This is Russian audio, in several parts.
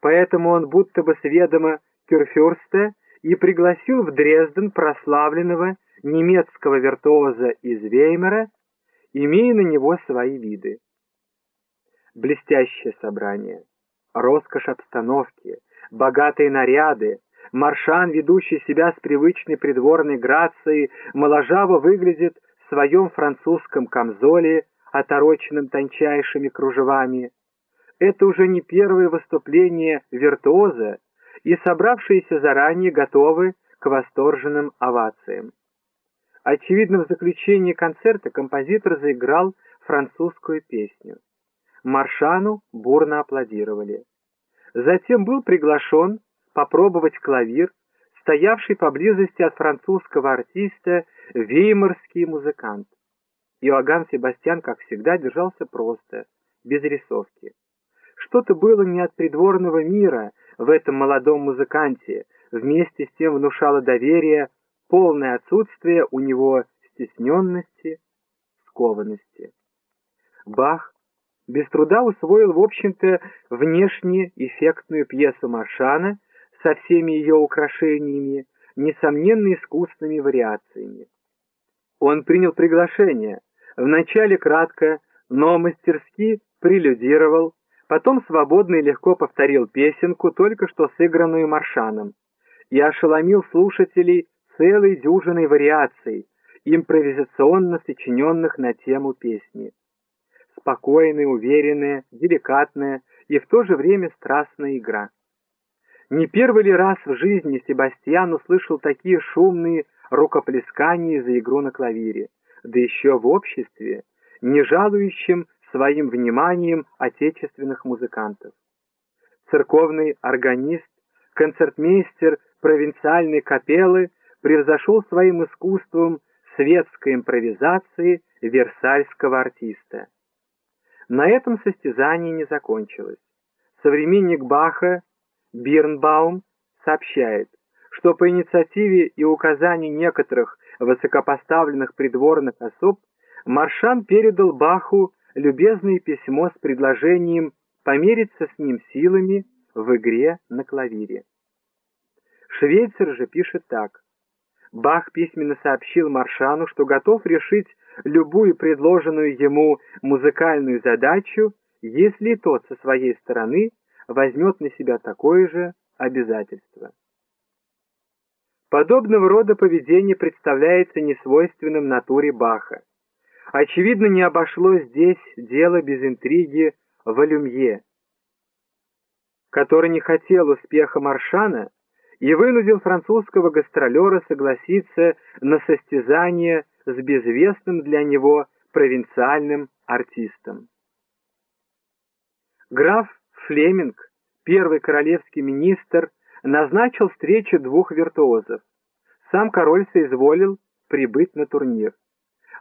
поэтому он будто бы с ведома Кюрфюрста и пригласил в Дрезден прославленного немецкого виртуоза из Веймера, имея на него свои виды. Блестящее собрание, роскошь обстановки, богатые наряды, Маршан, ведущий себя с привычной придворной грацией, моложаво выглядит в своем французском камзоле, отороченном тончайшими кружевами. Это уже не первое выступление виртуоза, и собравшиеся заранее готовы к восторженным овациям. Очевидно, в заключении концерта композитор заиграл французскую песню. Маршану бурно аплодировали. Затем был приглашен попробовать клавир, стоявший поблизости от французского артиста веймарский музыкант. Иоганн Себастьян, как всегда, держался просто, без рисовки. Что-то было не от придворного мира в этом молодом музыканте, вместе с тем внушало доверие, полное отсутствие у него стесненности, скованности. Бах без труда усвоил, в общем-то, внешне эффектную пьесу Маршана со всеми ее украшениями, несомненно искусственными вариациями. Он принял приглашение, вначале кратко, но мастерски прелюдировал, потом свободно и легко повторил песенку, только что сыгранную Маршаном, и ошеломил слушателей целой дюжиной вариаций, импровизационно сочиненных на тему песни. Спокойная, уверенная, деликатная и в то же время страстная игра. Не первый ли раз в жизни Себастьян услышал такие шумные рукоплескания за игру на клавире, да еще в обществе, не жалующем своим вниманием отечественных музыкантов. Церковный органист, концертмейстер провинциальной капеллы превзошел своим искусством светской импровизации версальского артиста. На этом состязание не закончилось. Современник Баха Бирнбаум сообщает, что по инициативе и указанию некоторых высокопоставленных придворных особ Маршан передал Баху любезное письмо с предложением помериться с ним силами в игре на клавире. Швейцар же пишет так. Бах письменно сообщил Маршану, что готов решить любую предложенную ему музыкальную задачу, если тот со своей стороны возьмет на себя такое же обязательство. Подобного рода поведение представляется несвойственным натуре Баха. Очевидно, не обошлось здесь дело без интриги Валюмье, который не хотел успеха Маршана и вынудил французского гастролера согласиться на состязание с безвестным для него провинциальным артистом. Граф Флеминг, первый королевский министр, назначил встречу двух виртуозов. Сам король соизволил прибыть на турнир.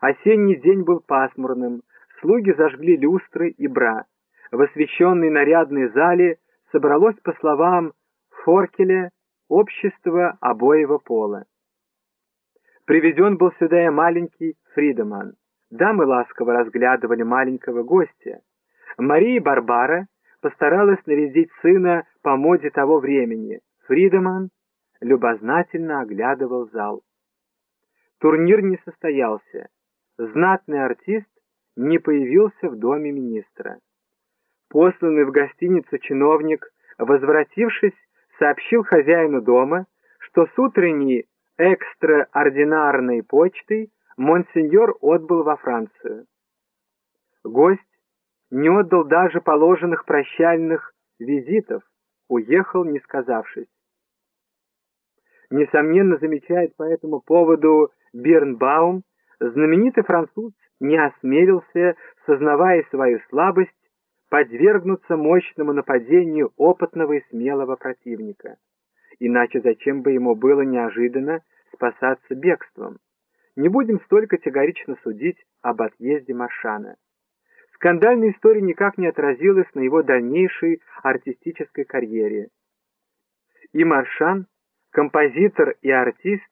Осенний день был пасмурным, слуги зажгли люстры и бра. В освещенной нарядной зале собралось, по словам Форкеля, общество обоего пола. Приведен был сюда и маленький Фридеман. Дамы ласково разглядывали маленького гостя. Мария Барбара постаралась нарядить сына по моде того времени. Фридеман любознательно оглядывал зал. Турнир не состоялся. Знатный артист не появился в доме министра. Посланный в гостиницу чиновник, возвратившись, сообщил хозяину дома, что с утренней экстраординарной почтой монсеньор отбыл во Францию. Гость не отдал даже положенных прощальных визитов, уехал, не сказавшись. Несомненно, замечает по этому поводу Бирнбаум, знаменитый француз не осмелился, сознавая свою слабость, подвергнуться мощному нападению опытного и смелого противника. Иначе зачем бы ему было неожиданно спасаться бегством? Не будем столь категорично судить об отъезде Маршана. Скандальная история никак не отразилась на его дальнейшей артистической карьере. И Маршан, композитор и артист,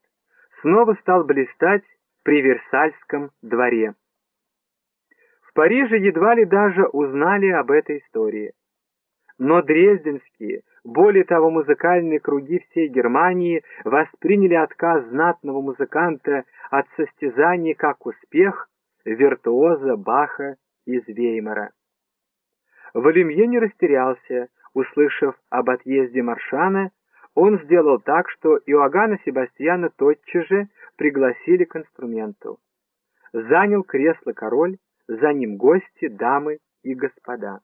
снова стал блистать при Версальском дворе. В Париже едва ли даже узнали об этой истории. но дрезденские, более того, музыкальные круги всей Германии восприняли отказ знатного музыканта от состязаний как успех виртуоза Баха из Веймара. Валюмье не растерялся, услышав об отъезде Маршана, он сделал так, что Иоганна Себастьяна тотчас же пригласили к инструменту. Занял кресло король, за ним гости, дамы и господа.